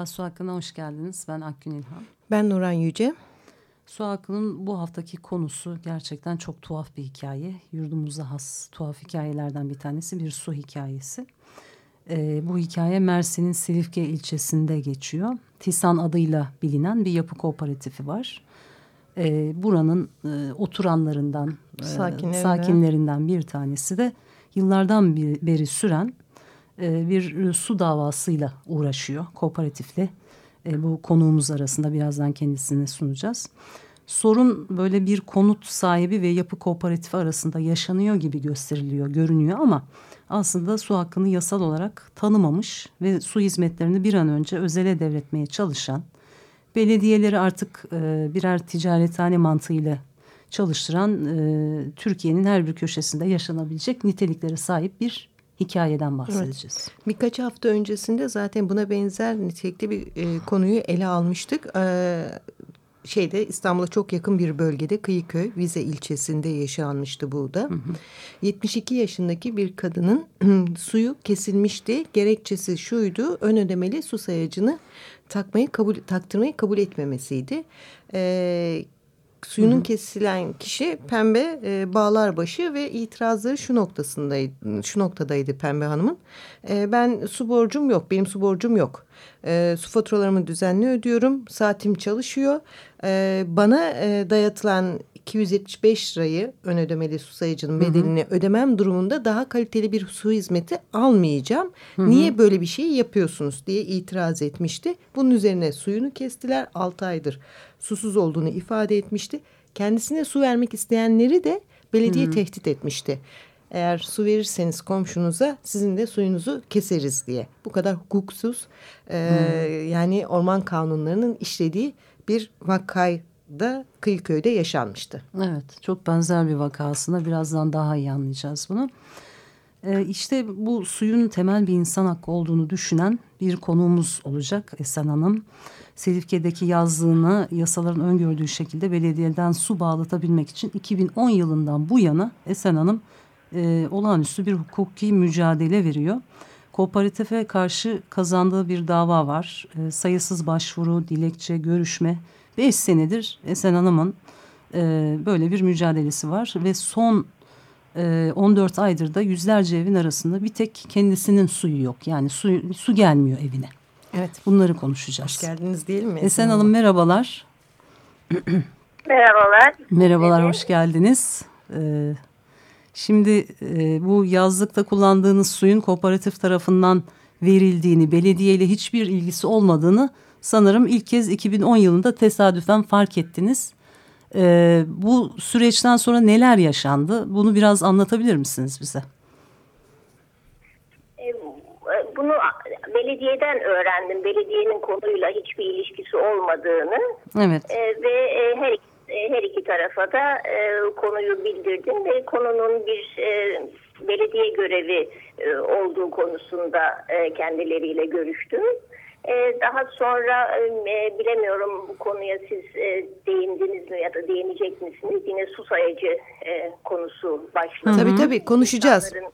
Merhaba Su Hakkı'na hoş geldiniz. Ben Akgün İlhan. Ben Nuran Yüce. Su Hakkı'nın bu haftaki konusu gerçekten çok tuhaf bir hikaye. Yurdumuza has tuhaf hikayelerden bir tanesi bir su hikayesi. Ee, bu hikaye Mersin'in Silifke ilçesinde geçiyor. Tisan adıyla bilinen bir yapı kooperatifi var. Ee, buranın e, oturanlarından, e, sakinlerinden bir tanesi de yıllardan beri süren bir su davasıyla uğraşıyor kooperatifle. E, bu konuğumuz arasında birazdan kendisini sunacağız. Sorun böyle bir konut sahibi ve yapı kooperatifi arasında yaşanıyor gibi gösteriliyor, görünüyor ama aslında su hakkını yasal olarak tanımamış ve su hizmetlerini bir an önce özele devretmeye çalışan, belediyeleri artık e, birer ticarethane mantığıyla çalıştıran e, Türkiye'nin her bir köşesinde yaşanabilecek niteliklere sahip bir hikayeden bahsedeceğiz. Evet. Birkaç hafta öncesinde zaten buna benzer nitelikli bir e, konuyu ele almıştık. E, şeyde İstanbul'a çok yakın bir bölgede Kıyıköy Vize ilçesinde yaşanmıştı bu da. Hı hı. 72 yaşındaki bir kadının suyu kesilmişti. Gerekçesi şuydu ön ödemeli su sayacını takmayı kabul taktırmayı kabul etmemesiydi. Ee, suyunun Hı -hı. kesilen kişi Pembe e, Bağlarbaşı ve itirazları şu noktasındaydı, şu noktadaydı Pembe Hanım'ın. E, ben su borcum yok, benim su borcum yok. E, su faturalarımı düzenli ödüyorum, saatim çalışıyor. E, bana e, dayatılan 275 lirayı ön ödemeli su sayıcının bedelini hı hı. ödemem durumunda daha kaliteli bir su hizmeti almayacağım. Hı hı. Niye böyle bir şey yapıyorsunuz diye itiraz etmişti. Bunun üzerine suyunu kestiler 6 aydır susuz olduğunu ifade etmişti. Kendisine su vermek isteyenleri de belediye hı hı. tehdit etmişti. Eğer su verirseniz komşunuza sizin de suyunuzu keseriz diye. Bu kadar hukuksuz e, yani orman kanunlarının işlediği bir vakay da Kıyıköy'de yaşanmıştı. Evet çok benzer bir vaka aslında birazdan daha iyi anlayacağız bunu. Ee, işte bu suyun temel bir insan hakkı olduğunu düşünen bir konuğumuz olacak Esen Hanım. Selifke'deki yazlığını yasaların öngördüğü şekilde belediyeden su bağlatabilmek için 2010 yılından bu yana Esen Hanım e, olağanüstü bir hukuki mücadele veriyor. Kooperatife karşı kazandığı bir dava var. E, sayısız başvuru, dilekçe, görüşme Beş senedir Esen Hanım'ın e, böyle bir mücadelesi var ve son e, 14 aydır da yüzlerce evin arasında bir tek kendisinin suyu yok. Yani su, su gelmiyor evine. Evet. Bunları konuşacağız. Hoş geldiniz değil mi? Esen Hanım merhabalar. Merhabalar. Merhabalar, hoş geldiniz. Ee, şimdi e, bu yazlıkta kullandığınız suyun kooperatif tarafından verildiğini, belediyeyle hiçbir ilgisi olmadığını sanırım ilk kez 2010 yılında tesadüfen fark ettiniz. Ee, bu süreçten sonra neler yaşandı? Bunu biraz anlatabilir misiniz bize? E, bunu belediyeden öğrendim. Belediyenin konuyla hiçbir ilişkisi olmadığını. Evet. E, ve e, her her iki tarafa da e, konuyu bildirdim ve konunun bir e, belediye görevi e, olduğu konusunda e, kendileriyle görüştüm. Ee, daha sonra e, bilemiyorum bu konuya siz e, değindiniz mi ya da değinecek misiniz? Yine su sayacı e, konusu başladı. Tabii tabii konuşacağız. İnsanların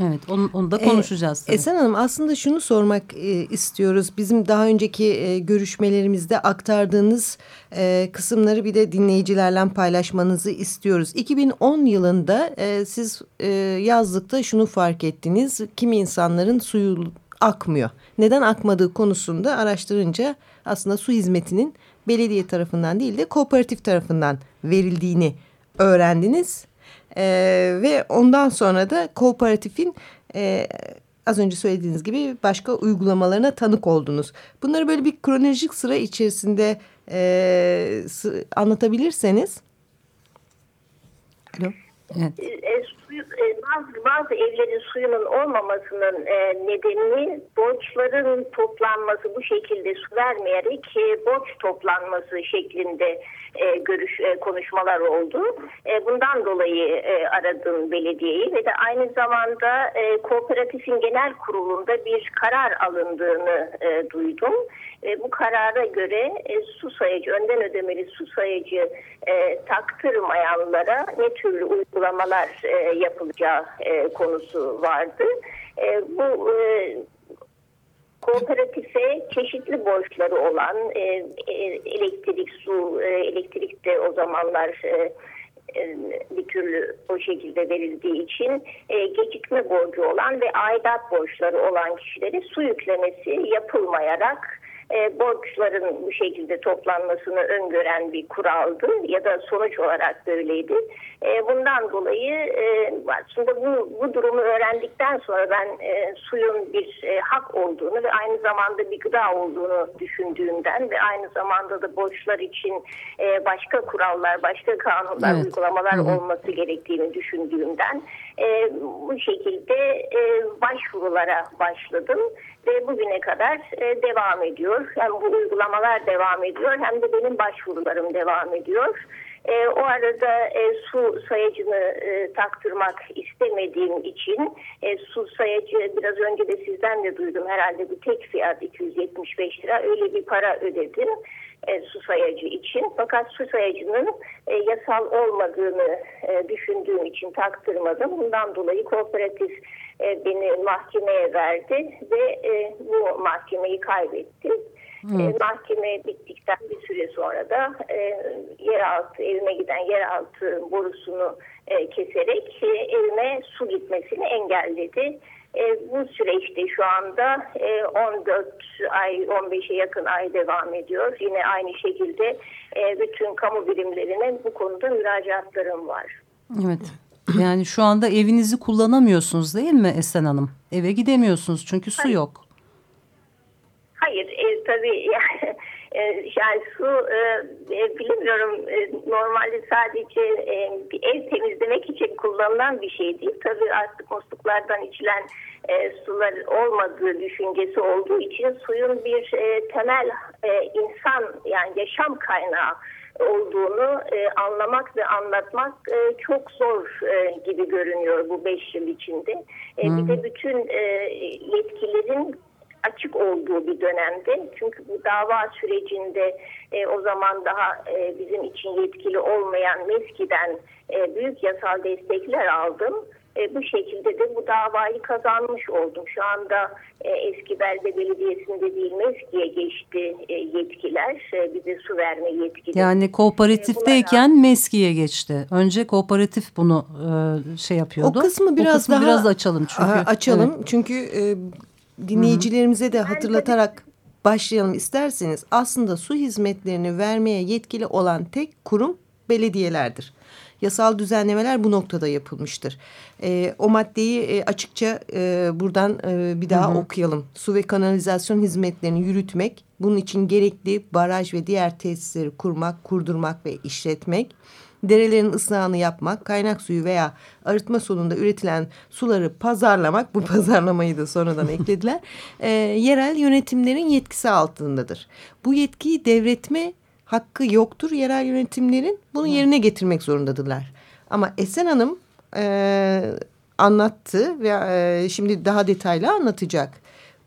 Evet onu, onu da konuşacağız. Tabii. Esen Hanım aslında şunu sormak e, istiyoruz. Bizim daha önceki e, görüşmelerimizde aktardığınız e, kısımları bir de dinleyicilerle paylaşmanızı istiyoruz. 2010 yılında e, siz e, yazlıkta şunu fark ettiniz. Kimi insanların suyu akmıyor. Neden akmadığı konusunda araştırınca aslında su hizmetinin belediye tarafından değil de kooperatif tarafından verildiğini öğrendiniz. Ee, ve ondan sonra da kooperatifin e, az önce söylediğiniz gibi başka uygulamalarına tanık oldunuz. Bunları böyle bir kronolojik sıra içerisinde e, anlatabilirseniz. Alo. Evet. E, suyu, e, bazı, bazı evlerin suyunun olmamasının e, nedeni borçların toplanması bu şekilde su vermeyerek e, borç toplanması şeklinde e, görüş e, konuşmalar oldu. E, bundan dolayı e, aradım belediyeyi ve de aynı zamanda e, kooperatifin genel kurulunda bir karar alındığını e, duydum. E, bu karara göre e, su sayıcı, önden ödemeli su sayıcı e, taktırmayanlara ne türlü uygulamalar e, yapılacağı e, konusu vardı. E, bu e, kooperatife çeşitli borçları olan e, e, elektrik, su, e, elektrik de o zamanlar e, e, bir türlü o şekilde verildiği için e, gecikme borcu olan ve aidat borçları olan kişilere su yüklemesi yapılmayarak e, borçların bu şekilde toplanmasını öngören bir kuraldı ya da sonuç olarak böyleydi. E, bundan dolayı e, aslında bu, bu durumu öğrendikten sonra ben e, suyun bir e, hak olduğunu ve aynı zamanda bir gıda olduğunu düşündüğümden ve aynı zamanda da borçlar için e, başka kurallar, başka kanunlar, evet. uygulamalar Hı -hı. olması gerektiğini düşündüğümden e, bu şekilde e, başvurulara başladım ve bugüne kadar e, devam ediyor. Hem bu uygulamalar devam ediyor hem de benim başvurularım devam ediyor. E, o arada e, su sayacını e, taktırmak istemediğim için e, su sayacı biraz önce de sizden de duydum herhalde bir tek fiyat 275 lira öyle bir para ödedim e, su sayacı için. Fakat su sayacının e, yasal olmadığını e, düşündüğüm için taktırmadım. Bundan dolayı kooperatif e, beni mahkemeye verdi ve e, bu mahkemeyi kaybetti. E, mahkeme bittikten bir süre sonra da e, yeraltı evime giden yeraltı borusunu e, keserek e, evime su gitmesini engelledi. E, bu süreçte şu anda e, 14 ay 15'e yakın ay devam ediyor. Yine aynı şekilde e, bütün kamu birimlerine bu konuda müracaatlarım var. Evet. Yani şu anda evinizi kullanamıyorsunuz değil mi Esen Hanım? Eve gidemiyorsunuz çünkü su Hayır. yok. Hayır, ev tabii yani, e, yani su e, e, bilmiyorum e, normalde sadece e, bir ev temizlemek için kullanılan bir şey değil. Tabii artık musluklardan içilen e, sular olmadığı düşüncesi olduğu için suyun bir e, temel e, insan yani yaşam kaynağı olduğunu e, anlamak ve anlatmak e, çok zor e, gibi görünüyor bu beş yıl içinde. E, Bir de bütün e, yetkililerin açık olduğu bir dönemde. Çünkü bu dava sürecinde e, o zaman daha e, bizim için yetkili olmayan MESKİ'den e, büyük yasal destekler aldım e, bu şekilde de bu davayı kazanmış oldum. Şu anda e, eski belde belediyesinde değil Meski'ye geçti e, yetkiler. E, bize su verme yetkileri. Yani kooperatifteyken e, Meski'ye geçti. Önce kooperatif bunu e, şey yapıyordu. O kısmı biraz o kısmı daha biraz açalım çünkü. Açalım evet. çünkü e, dinleyicilerimize de hatırlatarak başlayalım isterseniz. Aslında su hizmetlerini vermeye yetkili olan tek kurum belediyelerdir. Yasal düzenlemeler bu noktada yapılmıştır. E, o maddeyi e, açıkça e, buradan e, bir daha hı hı. okuyalım. Su ve kanalizasyon hizmetlerini yürütmek, bunun için gerekli baraj ve diğer tesisleri kurmak, kurdurmak ve işletmek, derelerin ıslahını yapmak, kaynak suyu veya arıtma sonunda üretilen suları pazarlamak, bu pazarlamayı da sonradan eklediler, e, yerel yönetimlerin yetkisi altındadır. Bu yetkiyi devretme hakkı yoktur yerel yönetimlerin. Bunu yerine getirmek zorundadırlar. Ama Esen Hanım e, anlattı ve e, şimdi daha detaylı anlatacak.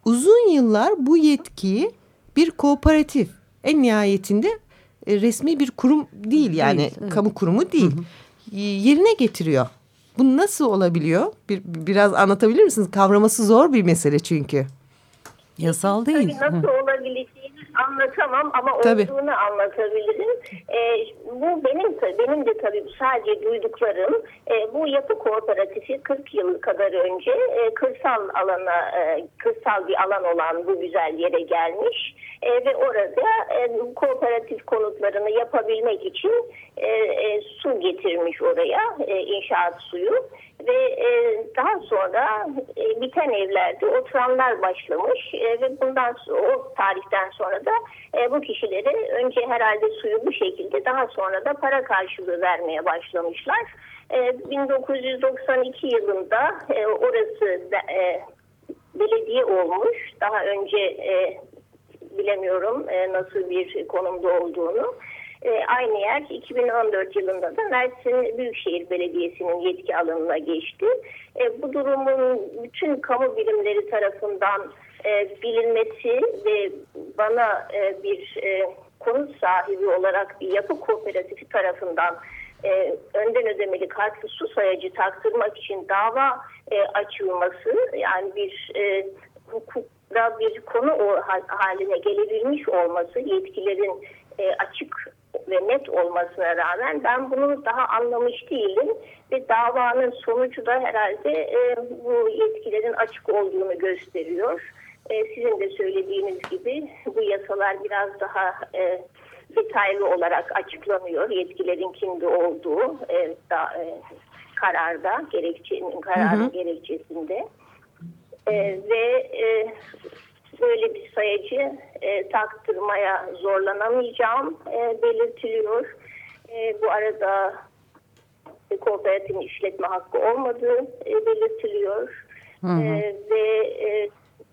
Uzun yıllar bu yetkiyi bir kooperatif en nihayetinde e, resmi bir kurum değil yani değil, evet. kamu kurumu değil. Hı hı. Yerine getiriyor. Bu nasıl olabiliyor? Bir, biraz anlatabilir misiniz? Kavraması zor bir mesele çünkü. Yasal değil. Tabii nasıl olabileceği anlatamam ama Tabii. olduğunu anlatabilirim. E, bu benim benim de tabii sadece duyduklarım. E, bu yapı kooperatifi 40 yıl kadar önce e, kırsal alana e, kırsal bir alan olan bu güzel yere gelmiş e, ve orada e, kooperatif konutlarını yapabilmek için e, e, su getirmiş oraya e, inşaat suyu ve e, daha sonra e, biten evlerde oturanlar başlamış e, ve bundan o tarihten sonra da e, bu kişileri önce herhalde suyu bu şekilde daha sonra da para karşılığı vermeye başlamışlar. 1992 yılında orası belediye olmuş. Daha önce bilemiyorum nasıl bir konumda olduğunu. Aynı yer 2014 yılında da Mersin Büyükşehir Belediyesi'nin yetki alanına geçti. bu durumun bütün kamu birimleri tarafından bilinmesi ve bana bir konut sahibi olarak bir yapı kooperatifi tarafından e, önden ödemeli kartlı su sayacı taktırmak için dava e, açılması yani bir e, hukukta bir konu haline gelebilmiş olması yetkilerin e, açık ve net olmasına rağmen ben bunu daha anlamış değilim ve davanın sonucu da herhalde e, bu yetkilerin açık olduğunu gösteriyor. E, sizin de söylediğiniz gibi bu yasalar biraz daha e, detaylı olarak açıklanıyor. Yetkilerin kimde olduğu e, da, e, kararda, gerekçenin kararın hı hı. gerekçesinde. E, ve e, böyle bir sayacı e, taktırmaya zorlanamayacağım e, belirtiliyor. E, bu arada e, kooperatifin işletme hakkı olmadığı e, belirtiliyor. Hı hı. E, ve e,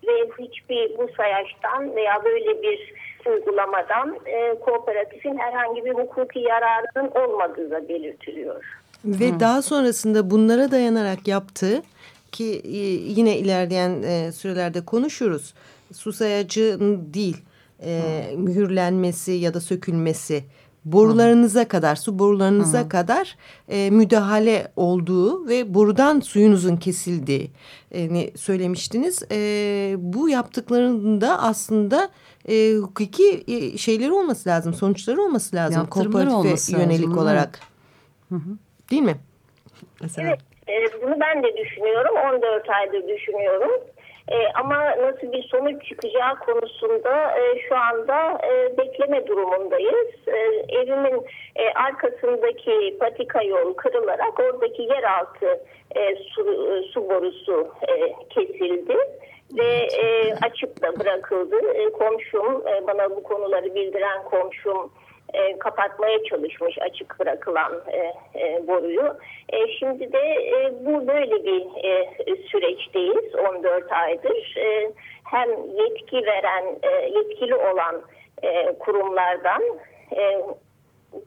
ve hiçbir bu sayaçtan veya böyle bir uygulamadan e, kooperatifin herhangi bir hukuki yararının olmadığı da belirtiliyor. Ve hmm. daha sonrasında bunlara dayanarak yaptığı ki e, yine ilerleyen e, sürelerde konuşuruz. Su sayacı değil e, hmm. mühürlenmesi ya da sökülmesi borularınıza Hı. kadar su borularınıza Hı. kadar e, müdahale olduğu ve borudan suyunuzun kesildiği e, söylemiştiniz. E, bu yaptıklarında aslında e, hukuki e, şeyleri olması lazım, sonuçları olması lazım. Kooperatife olması yönelik lazım, olarak. Hı hı. Değil mi? Mesela. Evet, e, bunu ben de düşünüyorum. 14 aydır düşünüyorum. E, ama nasıl bir sonuç çıkacağı konusunda e, şu anda e, bekleme durumundayız. E, evimin e, arkasındaki patika yol kırılarak oradaki yeraltı e, su, e, su borusu e, kesildi ve e, açık da bırakıldı. E, komşum e, bana bu konuları bildiren komşum e, kapatmaya çalışmış açık bırakılan e, e, boruyu. E, şimdi de e, bu böyle bir e, süreçteyiz 14 aydır. E, hem yetki veren, e, yetkili olan e, kurumlardan e,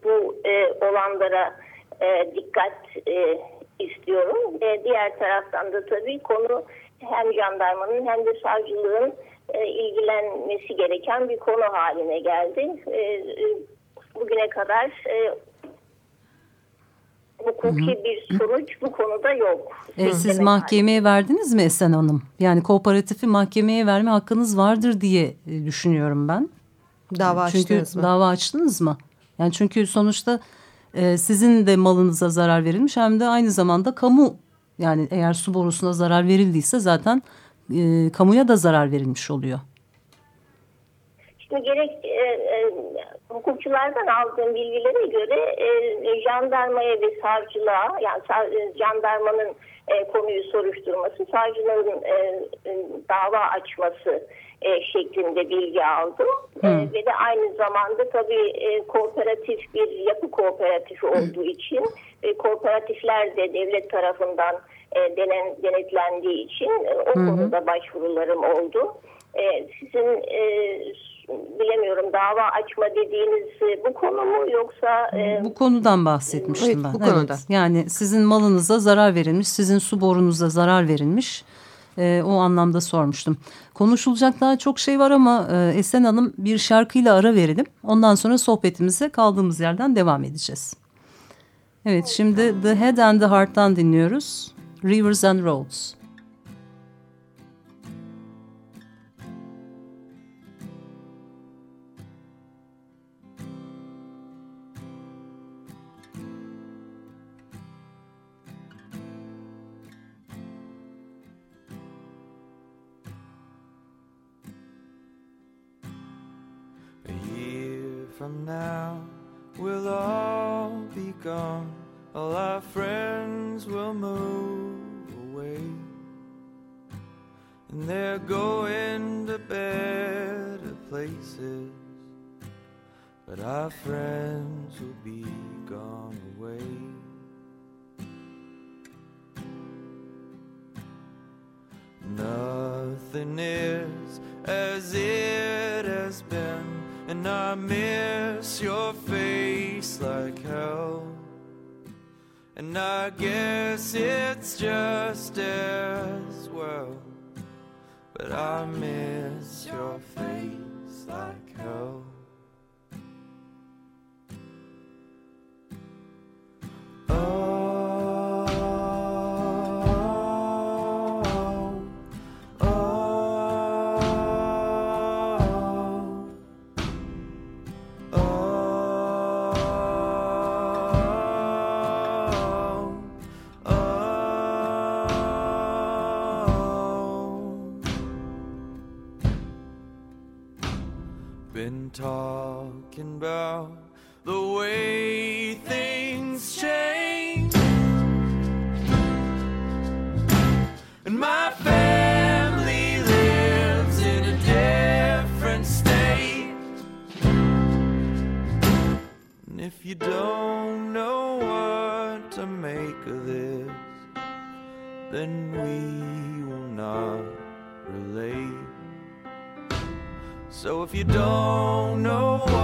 bu e, olanlara e, dikkat e, istiyorum. E, diğer taraftan da tabii konu hem jandarmanın hem de savcılığın e, ilgilenmesi gereken bir konu haline geldi. E, bugüne kadar e, hukuki bir sonuç bu konuda yok. E, siz mahkemeye halde. verdiniz mi Esen Hanım? Yani kooperatifi mahkemeye verme hakkınız vardır diye e, düşünüyorum ben. Dava çünkü açtınız mı? Dava açtınız mı? Yani çünkü sonuçta e, sizin de malınıza zarar verilmiş hem de aynı zamanda kamu yani eğer su borusuna zarar verildiyse zaten e, kamuya da zarar verilmiş oluyor. Şimdi gerek e, e, hukukçulardan aldığım bilgilere göre e, jandarmaya ve savcılığa yani e, jandarmanın e, konuyu soruşturması, savcıların e, e, dava açması e, şeklinde bilgi aldım. E, ve de aynı zamanda tabii e, kooperatif bir yapı kooperatifi olduğu için e, kooperatifler de devlet tarafından e, denen, denetlendiği için e, o Hı. konuda başvurularım oldu. E, sizin e, bilemiyorum dava açma dediğiniz e, bu konu mu yoksa... E, bu konudan bahsetmiştim evet, ben. Bu konuda. Evet, yani sizin malınıza zarar verilmiş, sizin su borunuza zarar verilmiş. E, o anlamda sormuştum. Konuşulacak daha çok şey var ama e, Esen Hanım bir şarkıyla ara verelim. Ondan sonra sohbetimize kaldığımız yerden devam edeceğiz. Evet şimdi The Head and the Heart'tan dinliyoruz. Rivers and Roads. from now, we'll all be gone. All our friends will move away. And they're going to better places. But our friends will be gone away. Nothing is as if and I miss your face like hell. And I guess it's just as well. But I miss your face like hell. Talking about the way things change. And my family lives in a different state. And if you don't know what to make of this, then we will not relate. So if you don't know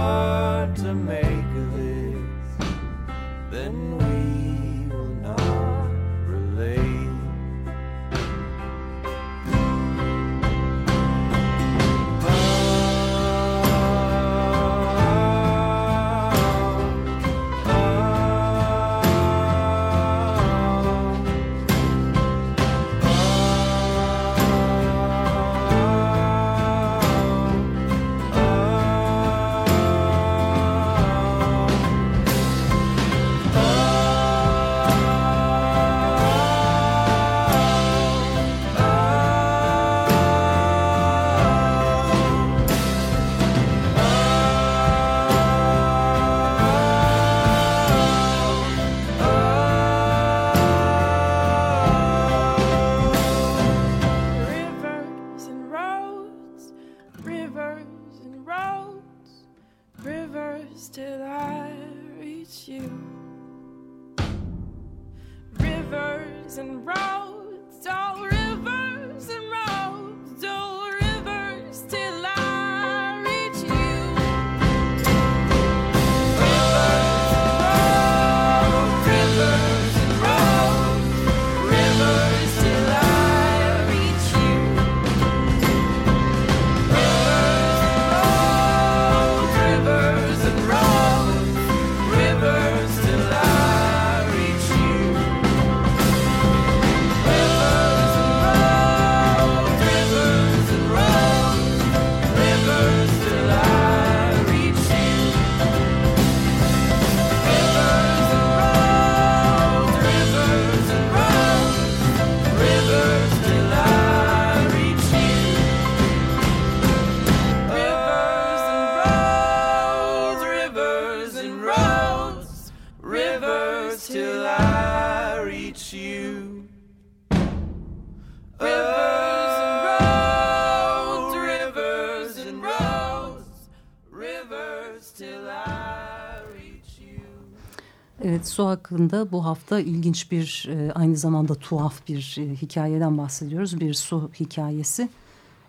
Evet su hakkında bu hafta ilginç bir e, aynı zamanda tuhaf bir e, hikayeden bahsediyoruz. Bir su hikayesi.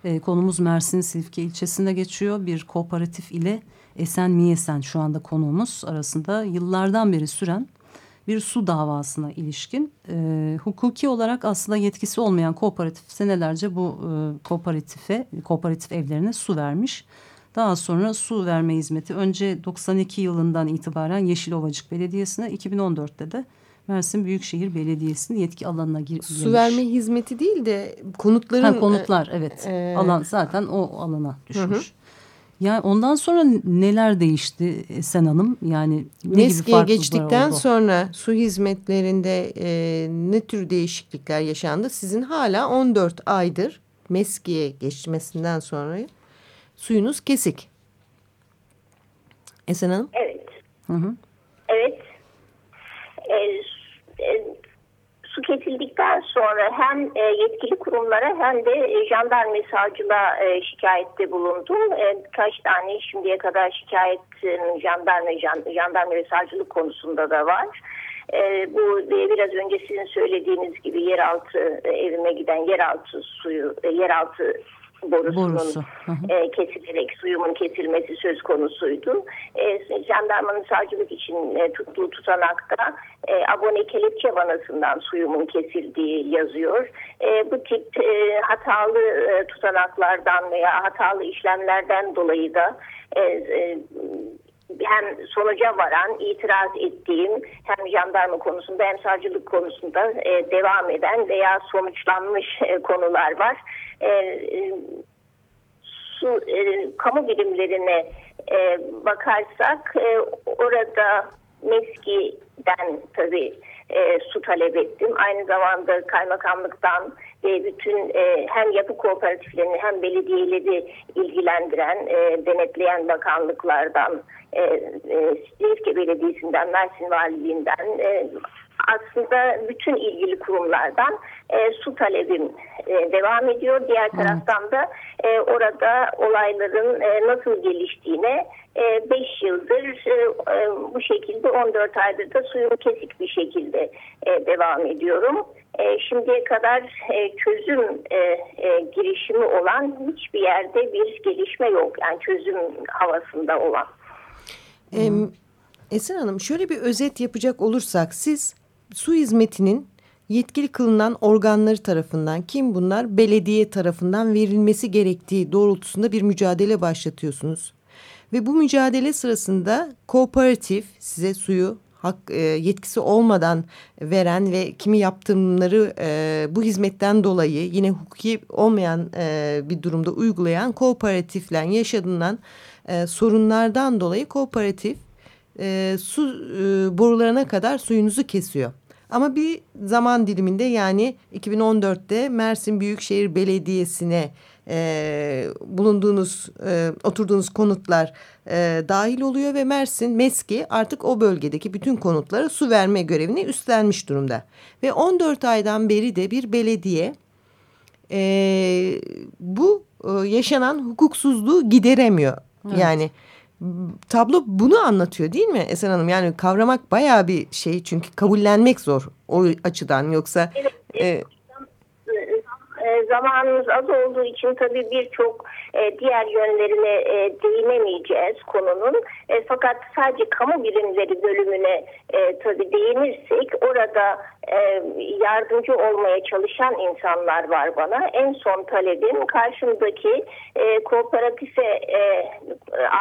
E, konumuz Mersin Silifke ilçesinde geçiyor. Bir kooperatif ile Esen Miyesen şu anda konuğumuz arasında yıllardan beri süren bir su davasına ilişkin e, hukuki olarak aslında yetkisi olmayan kooperatif senelerce bu e, kooperatife kooperatif evlerine su vermiş. Daha sonra su verme hizmeti önce 92 yılından itibaren Yeşilovacık Belediyesi'ne 2014'te de Mersin Büyükşehir Belediyesi'nin yetki alanına gir Su girmiş. verme hizmeti değil de konutların... Ha, konutlar evet e, alan zaten o alana düşmüş. Yani ondan sonra neler değişti Sen Hanım? Yani ne Neski'ye geçtikten oldu? sonra su hizmetlerinde e, ne tür değişiklikler yaşandı? Sizin hala 14 aydır Meski'ye geçmesinden sonra suyunuz kesik. Esen Hanım? Evet. Hı hı. Evet. E, e, su kesildikten sonra hem e, yetkili kurumlara hem de e, jandarma savcılığa e, şikayette bulundum. E, kaç tane şimdiye kadar şikayet e, jandarma, jan, jandarma ve savcılık konusunda da var. E, bu e, biraz önce sizin söylediğiniz gibi yeraltı e, evime giden yeraltı suyu, e, yeraltı borusunun Borusu. e, kesilerek suyumun kesilmesi söz konusuydu. E, jandarmanın savcılık için e, tuttuğu tutanakta e, abone kelepçe vanasından suyumun kesildiği yazıyor. E, bu tip e, hatalı e, tutanaklardan veya hatalı işlemlerden dolayı da e, e, hem sonuca varan, itiraz ettiğim hem jandarma konusunda hem savcılık konusunda e, devam eden veya sonuçlanmış e, konular var. E, e, su e, kamu birimlerine e, bakarsak e, orada MESKİ'den tabii e, su talep ettim. Aynı zamanda kaymakamlıktan ve bütün e, hem yapı kooperatiflerini hem belediyeleri ilgilendiren, e, denetleyen bakanlıklardan, e, e, Silifke Belediyesi'nden, Mersin Valiliğinden e, aslında bütün ilgili kurumlardan e, su talebim e, devam ediyor. Diğer taraftan da e, orada olayların e, nasıl geliştiğine 5 e, yıldır e, e, bu şekilde 14 aydır da suyum kesik bir şekilde devam ediyorum. Şimdiye kadar çözüm girişimi olan hiçbir yerde bir gelişme yok. Yani çözüm havasında olan. Esin Hanım şöyle bir özet yapacak olursak siz su hizmetinin yetkili kılınan organları tarafından kim bunlar belediye tarafından verilmesi gerektiği doğrultusunda bir mücadele başlatıyorsunuz. Ve bu mücadele sırasında kooperatif size suyu hak e, yetkisi olmadan veren ve kimi yaptımları e, bu hizmetten dolayı yine hukuki olmayan e, bir durumda uygulayan kooperatifle yaşanılan e, sorunlardan dolayı kooperatif su borularına kadar suyunuzu kesiyor. Ama bir zaman diliminde yani 2014'te Mersin Büyükşehir Belediyesi'ne e, bulunduğunuz, e, oturduğunuz konutlar e, dahil oluyor ve Mersin MESKİ artık o bölgedeki bütün konutlara su verme görevini üstlenmiş durumda. Ve 14 aydan beri de bir belediye e, bu e, yaşanan hukuksuzluğu gideremiyor. Evet. Yani tablo bunu anlatıyor değil mi Esen Hanım? Yani kavramak bayağı bir şey çünkü kabullenmek zor o açıdan yoksa... Evet. E, e, zamanımız az olduğu için tabii birçok e, diğer yönlerine e, değinemeyeceğiz konunun. E, fakat sadece kamu bilimleri bölümüne e, tabii değinirsek orada e, yardımcı olmaya çalışan insanlar var bana. En son talebim karşımdaki e, kooperatife e,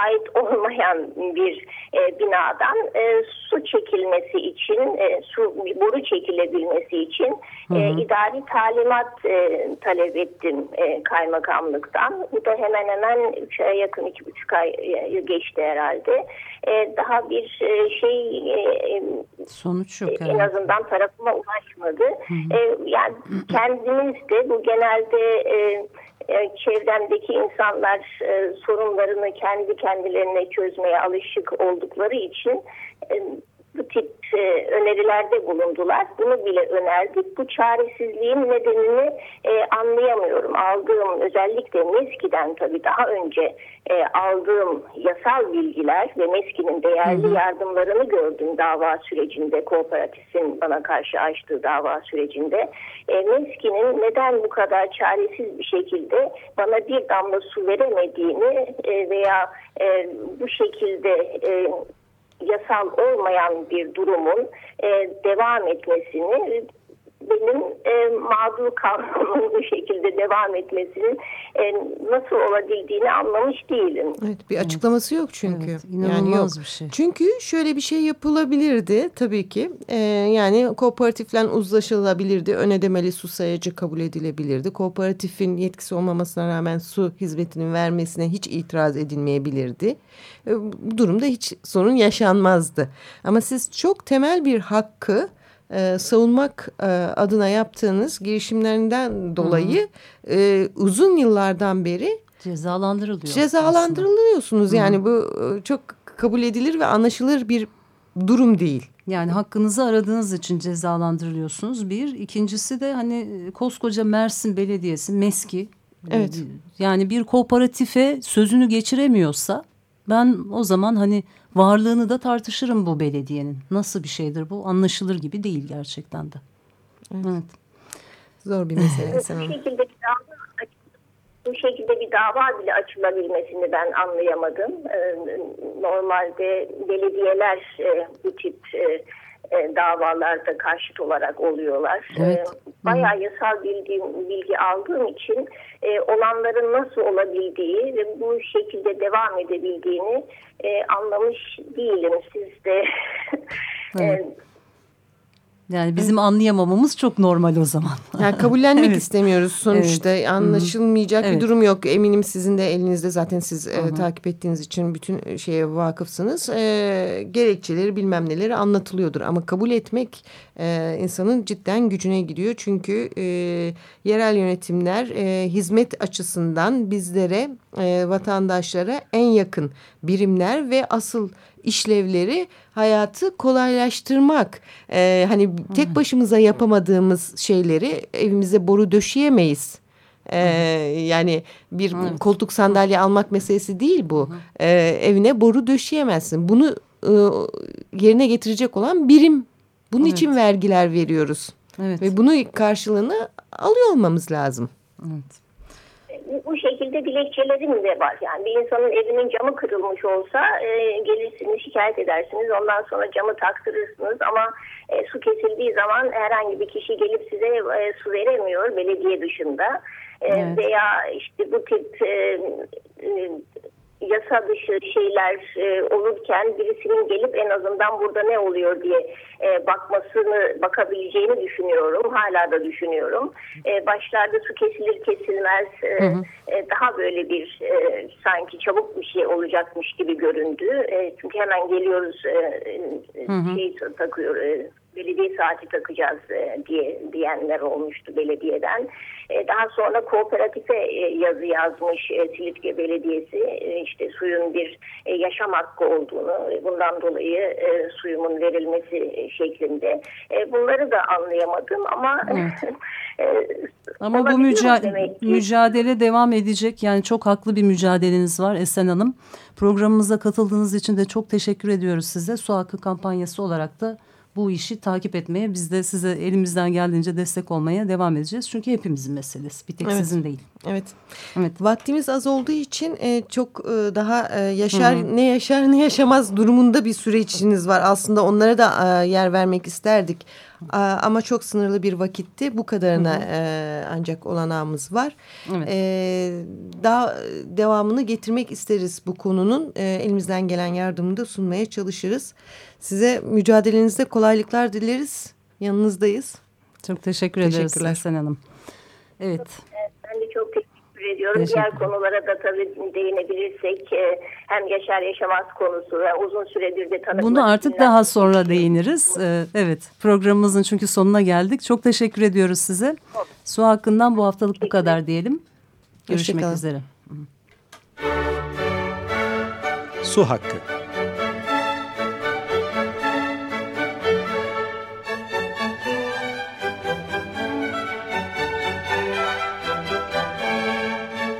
ait olmayan bir e, binadan e, su çekilmesi için, e, su boru çekilebilmesi için E, idari talimat e, talep ettim e, kaymakamlıktan. Bu da hemen hemen 3 aya yakın, 2,5 ay geçti herhalde. E, daha bir e, şey e, sonuç yok. En azından tarafıma ulaşmadı. E, yani kendimiz de bu genelde e, e, çevremdeki insanlar e, sorunlarını kendi kendilerine çözmeye alışık oldukları için e, bu tip e, önerilerde bulundular. Bunu bile önerdik. Bu çaresizliğin nedenini e, anlayamıyorum. Aldığım özellikle MESKİ'den tabii daha önce e, aldığım yasal bilgiler ve MESKİ'nin değerli hı hı. yardımlarını gördüm dava sürecinde. Kooperatifin bana karşı açtığı dava sürecinde. E, MESKİ'nin neden bu kadar çaresiz bir şekilde bana bir damla su veremediğini e, veya e, bu şekilde e, yasal olmayan bir durumun e, devam etmesini benim e, mağdur kalmamın bu şekilde devam etmesinin e, nasıl olabildiğini anlamış değilim. Evet bir açıklaması yok çünkü. Evet, yani yok. bir şey. Çünkü şöyle bir şey yapılabilirdi tabii ki. E, yani kooperatifle uzlaşılabilirdi. Ön ödemeli su sayacı kabul edilebilirdi. Kooperatifin yetkisi olmamasına rağmen su hizmetinin vermesine hiç itiraz edilmeyebilirdi. E, bu durumda hiç sorun yaşanmazdı. Ama siz çok temel bir hakkı e, savunmak e, adına yaptığınız girişimlerinden dolayı e, uzun yıllardan beri cezalandırılıyor. Cezalandırılıyorsunuz aslında. yani bu e, çok kabul edilir ve anlaşılır bir durum değil. Yani hakkınızı aradığınız için cezalandırılıyorsunuz bir. İkincisi de hani koskoca Mersin Belediyesi MESKİ. Evet. Yani bir kooperatife sözünü geçiremiyorsa ben o zaman hani varlığını da tartışırım bu belediyenin. Nasıl bir şeydir bu? Anlaşılır gibi değil gerçekten de. Evet. Zor bir mesele bu şekilde bir dava bu şekilde bir dava bile açılabilmesini ben anlayamadım. Ee, Normalde belediyeler e, bu tip e, e, davalarda karşıt olarak oluyorlar. Evet. Ee, Bayağı yasal bildiğim, bilgi aldığım için e, olanların nasıl olabildiği ve bu şekilde devam edebildiğini e, anlamış değilim. Siz de e, Evet. Yani bizim anlayamamamız çok normal o zaman. Yani kabullenmek Evet. istemiyoruz sonuçta Evet. anlaşılmayacak bir Evet. durum yok. Eminim sizin de elinizde zaten siz e, takip ettiğiniz için bütün şeye vakıfsınız. E, gerekçeleri bilmem neleri anlatılıyordur ama kabul etmek e, insanın cidden gücüne gidiyor. Çünkü e, yerel yönetimler e, hizmet açısından bizlere e, vatandaşlara en yakın birimler ve asıl işlevleri hayatı kolaylaştırmak. Ee, hani tek başımıza yapamadığımız şeyleri evimize boru döşeyemeyiz. Ee, yani bir koltuk sandalye almak meselesi değil bu. Ee, evine boru döşeyemezsin. Bunu e, yerine getirecek olan birim. Bunun Evet. için vergiler veriyoruz. Evet. Ve bunu karşılığını alıyor olmamız lazım. evet. Bu şekilde dilekçelerim de var. Yani bir insanın evinin camı kırılmış olsa e, gelirsiniz şikayet edersiniz. Ondan sonra camı taktırırsınız ama e, su kesildiği zaman herhangi bir kişi gelip size e, su veremiyor belediye dışında. E, Evet. Veya işte bu tip e, e, yasa dışı şeyler e, olurken birisinin gelip en azından burada ne oluyor diye e, bakmasını bakabileceğini düşünüyorum. Hala da düşünüyorum. E, başlarda su kesilir kesilmez e, e, daha böyle bir e, sanki çabuk bir şey olacakmış gibi göründü. E, çünkü hemen geliyoruz e, e, şey takıyor e, belediye saati takacağız e, diye diyenler olmuştu belediyeden. E, daha sonra kooperatife e, yazı yazmış e, Silifke Belediyesi e, işte suyun bir e, yaşam hakkı olduğunu bundan dolayı e, suyumun verilmesi şeklinde. E, bunları da anlayamadım ama e, Ama bu müca- mücadele devam edecek. Yani çok haklı bir mücadeleniz var Esen Hanım. Programımıza katıldığınız için de çok teşekkür ediyoruz size. Su Hakkı kampanyası olarak da bu işi takip etmeye biz de size elimizden geldiğince destek olmaya devam edeceğiz. Çünkü hepimizin meselesi bir tek Evet. sizin değil. Evet. Evet. Vaktimiz az olduğu için e, çok e, daha e, yaşar ne yaşar ne yaşamaz durumunda bir süreçiniz var. Aslında onlara da e, yer vermek isterdik. Ama çok sınırlı bir vakitti. Bu kadarına e, ancak olanağımız var. Evet. E, daha devamını getirmek isteriz bu konunun. E, elimizden gelen yardımını da sunmaya çalışırız. Size mücadelenizde kolaylıklar dileriz. Yanınızdayız. Çok teşekkür ederiz. Esen Hanım. Evet. Ben de çok teşekkür ediyorum. Teşekkür Diğer konulara da tabii değinebilirsek e, hem yaşar yaşamaz konusu ve uzun süredir de tanıklık. Bunu artık edilen- daha sonra değiniriz. Ee, evet programımızın çünkü sonuna geldik. Çok teşekkür ediyoruz size. Su hakkından bu haftalık bu kadar diyelim. Görüşmek üzere. Su hakkı.